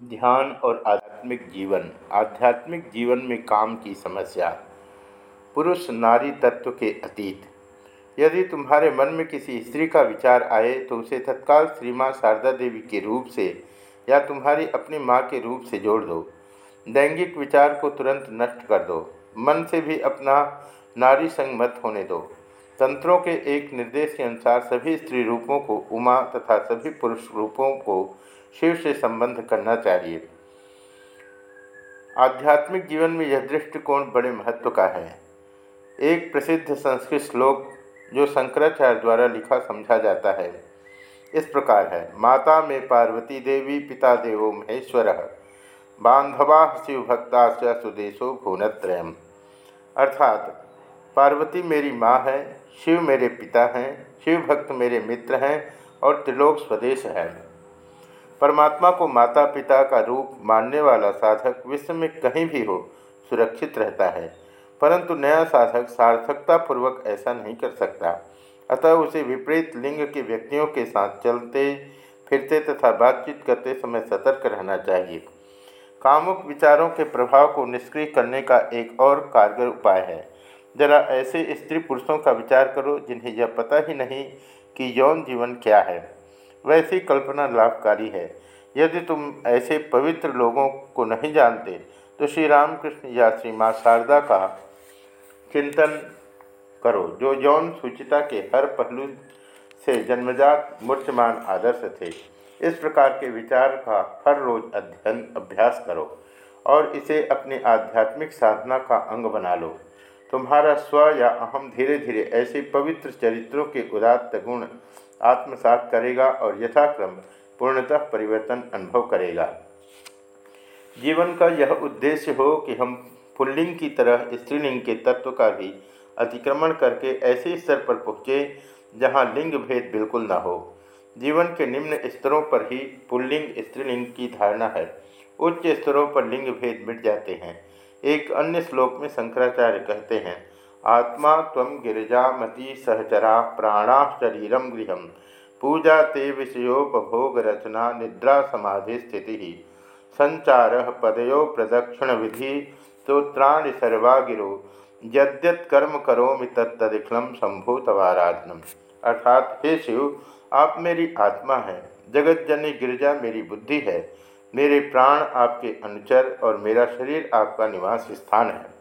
ध्यान और आध्यात्मिक जीवन। आध्यात्मिक जीवन में काम की समस्या। पुरुष नारी तत्व के अतीत। यदि तुम्हारे मन में किसी स्त्री का विचार आए तो उसे तत्काल श्री माँ शारदा देवी के रूप से या तुम्हारी अपनी माँ के रूप से जोड़ दो। लैंगिक विचार को तुरंत नष्ट कर दो। मन से भी अपना नारी संग मत होने दो। तंत्रों के एक निर्देश के अनुसार सभी स्त्री रूपों को, उमा तथा सभी पुरुष रूपों को शिव से संबंध करना चाहिए। आध्यात्मिक जीवन में यह दृष्टिकोण बड़े महत्व का है। एक प्रसिद्ध संस्कृत श्लोक जो शंकराचार्य द्वारा लिखा समझा जाता है। इस प्रकार है, माता में पार्वती देवी, पिता देवो महेश्वर। बांधवा शिव भक्ता सुदेशो भुवनत्रयम। अर्थात, पार्वती मेरी माँ है, शिव मेरे पिता हैं, शिव भक्त मेरे मित्र हैं और त्रिलोक स्वदेश है। परमात्मा को माता पिता का रूप मानने वाला साधक विश्व में कहीं भी हो, सुरक्षित रहता है। परंतु नया साधक सार्थकतापूर्वक ऐसा नहीं कर सकता। अतः उसे विपरीत लिंग के व्यक्तियों के साथ चलते, फिरते तथा बातचीत करते समय सतर्क रहना चाहिए। कामुक विचारों के प्रभाव को निष्क्रिय करने का एक और कारगर उपाय है। जरा ऐसे स्त्री पुरुषों का विचार करो जिन्हें यह पता ही नहीं कि यौन जीवन क्या है। वैसी कल्पना लाभकारी है। यदि तुम ऐसे पवित्र लोगों को नहीं जानते तो श्री रामकृष्ण या श्री माँ शारदा का चिंतन करो, जो यौन सुचिता के हर पहलू से जन्मजात मूर्चमान आदर्श थे। इस प्रकार के विचार का हर रोज अध्ययन, अभ्यास करो और इसे अपनी आध्यात्मिक साधना का अंग बना लो। तुम्हारा स्व या अहम धीरे धीरे ऐसे पवित्र चरित्रों के उदात्त गुण आत्मसात करेगा और यथाक्रम पूर्णतः परिवर्तन अनुभव करेगा। जीवन का यह उद्देश्य हो कि हम पुल्लिंग की तरह स्त्रीलिंग के तत्व का भी अतिक्रमण करके ऐसे स्तर पर पहुँचे जहाँ लिंग भेद बिल्कुल न हो। जीवन के निम्न स्तरों पर ही पुल्लिंग स्त्रीलिंग की धारणा है। उच्च स्तरों पर लिंग भेद मिट जाते हैं। एक अन्य श्लोक में शंकराचार्य कहते हैं आत्मा तम गिरिजामती सहचरा प्राणा शरीरम गृह पूजा ते विषयोपभोग रचना निद्रा समाधि स्थिति। संचार पदयो प्रदक्षिण विधि स्त्रोत्राणि सर्वागिरो यद्यत कर्म करोमि तत्तदिखलम संभूतवाराधनम अर्थात, हे शिव, आप मेरी आत्मा हैं। जगत जननी गिरजा मेरी बुद्धि है। मेरे प्राण आपके अनुचर और मेरा शरीर आपका निवास स्थान है।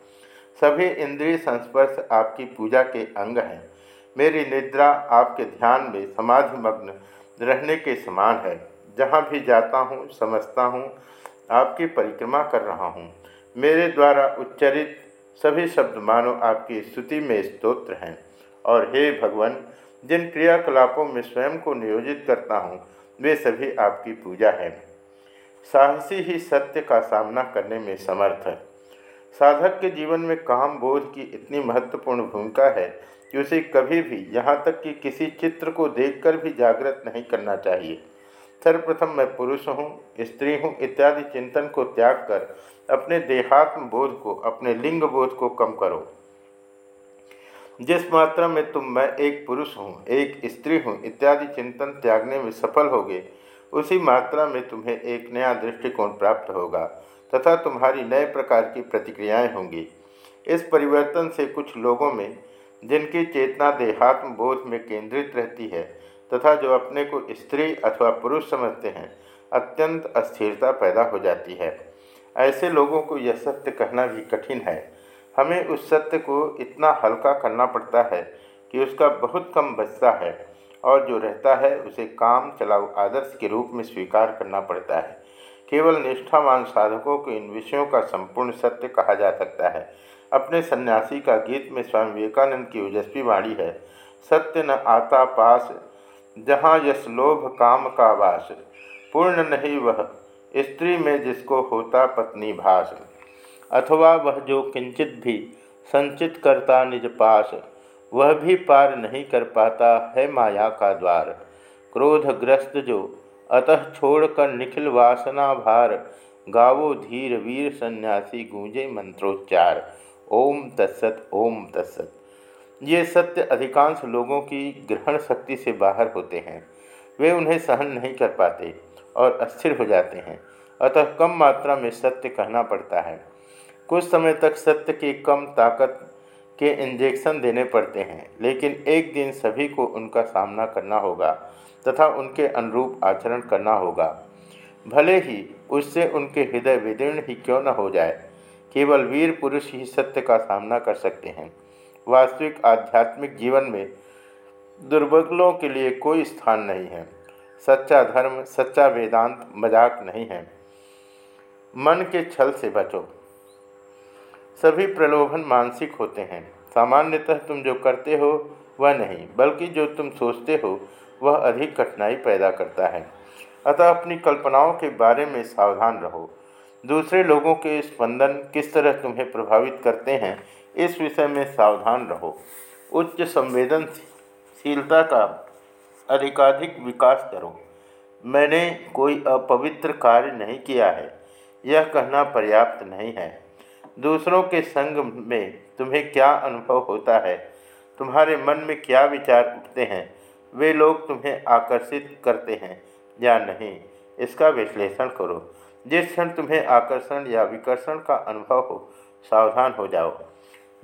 सभी इंद्रिय संस्पर्श आपकी पूजा के अंग हैं। मेरी निद्रा आपके ध्यान में समाधि मग्न रहने के समान है। जहाँ भी जाता हूँ, समझता हूँ, आपकी परिक्रमा कर रहा हूँ। मेरे द्वारा उच्चरित सभी शब्द मानो आपकी स्तुति में स्तोत्र हैं। और हे भगवान, जिन क्रियाकलापों में स्वयं को नियोजित करता हूँ, वे सभी आपकी पूजा है। साहसी ही सत्य का सामना करने में समर्थ है। साधक के जीवन में काम बोध की इतनी महत्वपूर्ण भूमिका है कि उसे कभी भी यहाँ तक कि किसी चित्र को देखकर भी जागृत नहीं करना चाहिए। सर्वप्रथम मैं पुरुष हूँ, स्त्री हूँ इत्यादि चिंतन को त्याग कर अपने देहात्म बोध को, अपने लिंग बोध को कम करो। जिस मात्रा में तुम मैं एक पुरुष हूँ, एक स्त्री हूँ इत्यादि चिंतन त्यागने में सफल होगे उसी मात्रा में तुम्हें एक नया दृष्टिकोण प्राप्त होगा, तथा तुम्हारी नए प्रकार की प्रतिक्रियाएँ होंगी। इस परिवर्तन से कुछ लोगों में, जिनकी चेतना देहात्म बोध में केंद्रित रहती है, तथा जो अपने को स्त्री अथवा पुरुष समझते हैं, अत्यंत अस्थिरता पैदा हो जाती है। ऐसे लोगों को यह सत्य कहना भी कठिन है। हमें उस सत्य को इतना हल्का करना पड़ता है कि उसका बहुत कम बचता है। और जो रहता है, उसे काम चलाऊ आदर्श के रूप में स्वीकार करना पड़ता है। केवल निष्ठावान साधकों को इन विषयों का संपूर्ण सत्य कहा जा सकता है। अपने सन्यासी का गीत में स्वामी विवेकानंद की ओजस्वी वाणी है, सत्य न आता पास, जहाँ यश लोभ काम का वास। पूर्ण नहीं वह, स्त्री में जिसको होता पत्नी भास। अथवा वह जो किंचित भी संचित करता निज पास। वह भी पार नहीं कर पाता है माया का द्वार। क्रोधग्रस्त जो अतः छोड़कर निखिल वासना भार गावो धीर वीर सन्यासी गूंजे मंत्रोच्चार। ओम तत्सत ओम तत्सत। ये सत्य अधिकांश लोगों की ग्रहण शक्ति से बाहर होते हैं। वे उन्हें सहन नहीं कर पाते और अस्थिर हो जाते हैं। अतः कम मात्रा में सत्य कहना पड़ता है। कुछ समय तक सत्य की कम ताकत के इंजेक्शन देने पड़ते हैं, लेकिन एक दिन सभी को उनका सामना करना होगा तथा उनके अनुरूप आचरण करना होगा। भले ही उससे उनके हृदय विदीर्ण ही क्यों न हो जाए, केवल वीर पुरुष ही सत्य का सामना कर सकते हैं। वास्तविक आध्यात्मिक जीवन में दुर्बलों के लिए कोई स्थान नहीं है। सच्चा धर्म, सच्चा वेदांत मज़ाक नहीं है। मन के छल से बचो। सभी प्रलोभन मानसिक होते हैं। सामान्यतः तुम जो करते हो, वह नहीं, बल्कि जो तुम सोचते हो, वह अधिक कठिनाई पैदा करता है। अतः अपनी कल्पनाओं के बारे में सावधान रहो। दूसरे लोगों के स्पंदन किस तरह तुम्हें प्रभावित करते हैं, इस विषय में सावधान रहो। उच्च संवेदनशीलता का अधिकाधिक विकास करो। मैंने कोई अपवित्र कार्य नहीं किया है। यह कहना पर्याप्त नहीं है। दूसरों के संग में तुम्हें क्या अनुभव होता है? तुम्हारे मन में क्या विचार उठते हैं? वे लोग तुम्हें आकर्षित करते हैं या नहीं? इसका विश्लेषण करो। जिस क्षण तुम्हें आकर्षण या विकर्षण का अनुभव हो, सावधान हो जाओ।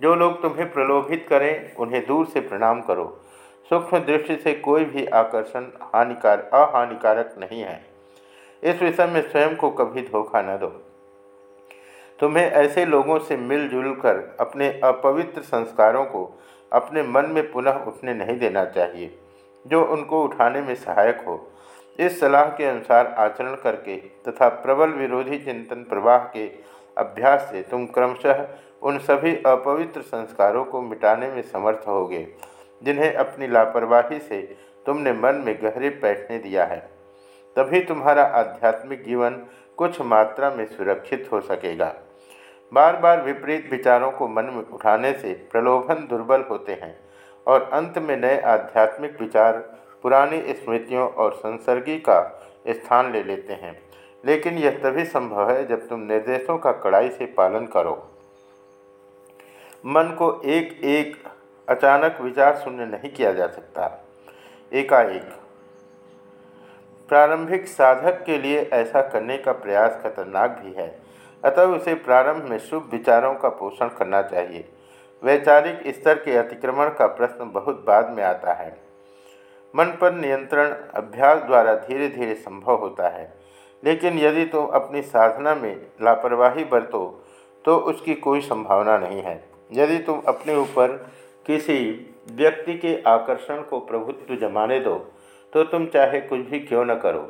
जो लोग तुम्हें प्रलोभित करें, उन्हें दूर से प्रणाम करो। सूक्ष्म दृष्टि से कोई भी आकर्षण हानिकार अहानिकारक नहीं है। इस विषय में स्वयं को कभी धोखा न दो। तुम्हें ऐसे लोगों से मिलजुल कर अपने अपवित्र संस्कारों को अपने मन में पुनः उठने नहीं देना चाहिए, जो उनको उठाने में सहायक हो। इस सलाह के अनुसार आचरण करके तथा प्रबल विरोधी चिंतन प्रवाह के अभ्यास से तुम क्रमशः उन सभी अपवित्र संस्कारों को मिटाने में समर्थ होगे, जिन्हें अपनी लापरवाही से तुमने मन में गहरे बैठने दिया है। तभी तुम्हारा आध्यात्मिक जीवन कुछ मात्रा में सुरक्षित हो सकेगा। बार बार विपरीत विचारों को मन में उठाने से प्रलोभन दुर्बल होते हैं और अंत में नए आध्यात्मिक विचार, पुरानी स्मृतियों और संसर्गी का स्थान ले लेते हैं। लेकिन यह तभी संभव है जब तुम निर्देशों का कड़ाई से पालन करो। मन को एक एक अचानक विचार शून्य नहीं किया जा सकता। एकाएक। प्रारंभिक साधक के लिए ऐसा करने का प्रयास खतरनाक भी है। अतः उसे प्रारंभ में शुभ विचारों का पोषण करना चाहिए। वैचारिक स्तर के अतिक्रमण का प्रश्न बहुत बाद में आता है। मन पर नियंत्रण अभ्यास द्वारा धीरे धीरे संभव होता है। लेकिन यदि तुम तो अपनी साधना में लापरवाही बरतो तो उसकी कोई संभावना नहीं है। यदि तुम अपने ऊपर किसी व्यक्ति के आकर्षण को प्रभुत्व जमाने दो तो तुम चाहे कुछ भी क्यों न करो,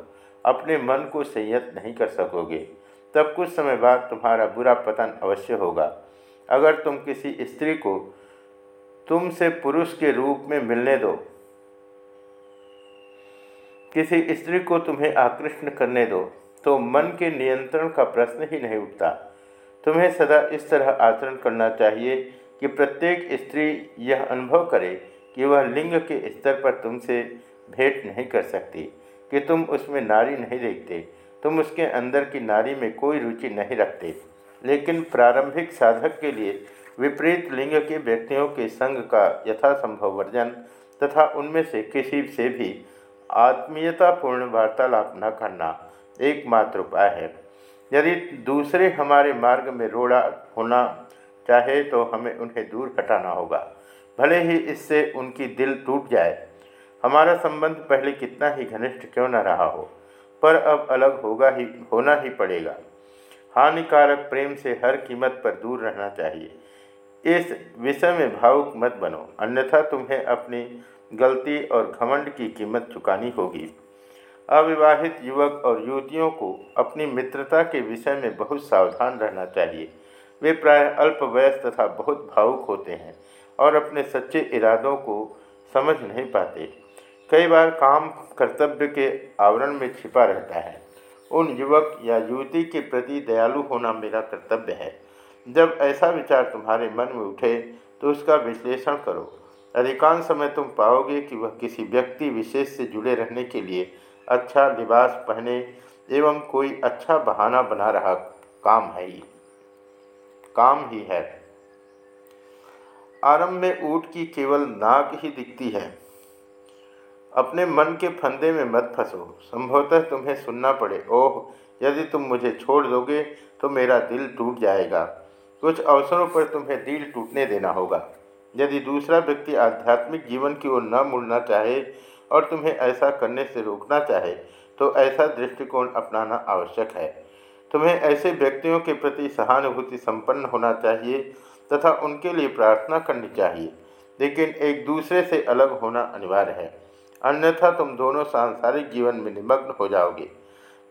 अपने मन को संयत नहीं कर सकोगे। तब कुछ समय बाद तुम्हारा बुरा पतन अवश्य होगा। अगर तुम किसी स्त्री को तुमसे पुरुष के रूप में मिलने दो, किसी स्त्री को तुम्हें आकृष्ट करने दो तो मन के नियंत्रण का प्रश्न ही नहीं उठता। तुम्हें सदा इस तरह आचरण करना चाहिए कि प्रत्येक स्त्री यह अनुभव करे कि वह लिंग के स्तर पर तुमसे भेंट नहीं कर सकती, कि तुम उसमें नारी नहीं देखते। तुम उसके अंदर की नारी में कोई रुचि नहीं रखते। लेकिन प्रारंभिक साधक के लिए विपरीत लिंग के व्यक्तियों के संग का यथासंभव वर्जन तथा उनमें से किसी से भी आत्मीयतापूर्ण वार्तालाप न करना एकमात्र उपाय है। यदि दूसरे हमारे मार्ग में रोड़ा होना चाहे तो हमें उन्हें दूर हटाना होगा। भले ही इससे उनकी दिल टूट जाए। हमारा संबंध पहले कितना ही घनिष्ठ क्यों न रहा हो। पर अब अलग होगा ही, होना ही पड़ेगा। हानिकारक प्रेम से हर कीमत पर दूर रहना चाहिए। इस विषय में भावुक मत बनो। अन्यथा तुम्हें अपनी गलती और घमंड की कीमत चुकानी होगी। अविवाहित युवक और युवतियों को अपनी मित्रता के विषय में बहुत सावधान रहना चाहिए। वे प्राय अल्प तथा बहुत भावुक होते हैं और अपने सच्चे इरादों को समझ नहीं पाते। कई बार काम कर्तव्य के आवरण में छिपा रहता है। उन युवक या युवती के प्रति दयालु होना मेरा कर्तव्य है। जब ऐसा विचार तुम्हारे मन में उठे तो उसका विश्लेषण करो। अधिकांश समय तुम पाओगे कि वह किसी व्यक्ति विशेष से जुड़े रहने के लिए अच्छा लिबास पहने एवं कोई अच्छा बहाना बना रहा काम है ही। काम ही है। आरंभ में ऊँट की केवल नाक ही दिखती है। अपने मन के फंदे में मत फंसो। संभवतः तुम्हें सुनना पड़े, ओह, यदि तुम मुझे छोड़ दोगे तो मेरा दिल टूट जाएगा। कुछ अवसरों पर तुम्हें दिल टूटने देना होगा। यदि दूसरा व्यक्ति आध्यात्मिक जीवन की ओर न मुड़ना चाहे और तुम्हें ऐसा करने से रोकना चाहे तो ऐसा दृष्टिकोण अपनाना आवश्यक है। तुम्हें ऐसे व्यक्तियों के प्रति सहानुभूति संपन्न होना चाहिए तथा उनके लिए प्रार्थना करनी चाहिए, लेकिन एक दूसरे से अलग होना अनिवार्य है। अन्यथा तुम दोनों सांसारिक जीवन में निमग्न हो जाओगे।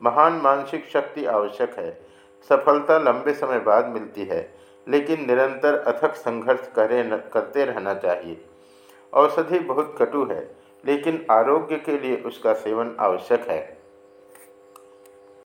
महान मानसिक शक्ति आवश्यक है। सफलता लंबे समय बाद मिलती है लेकिन निरंतर अथक संघर्ष करे न, करते रहना चाहिए। औषधि बहुत कटु है लेकिन आरोग्य के लिए उसका सेवन आवश्यक है।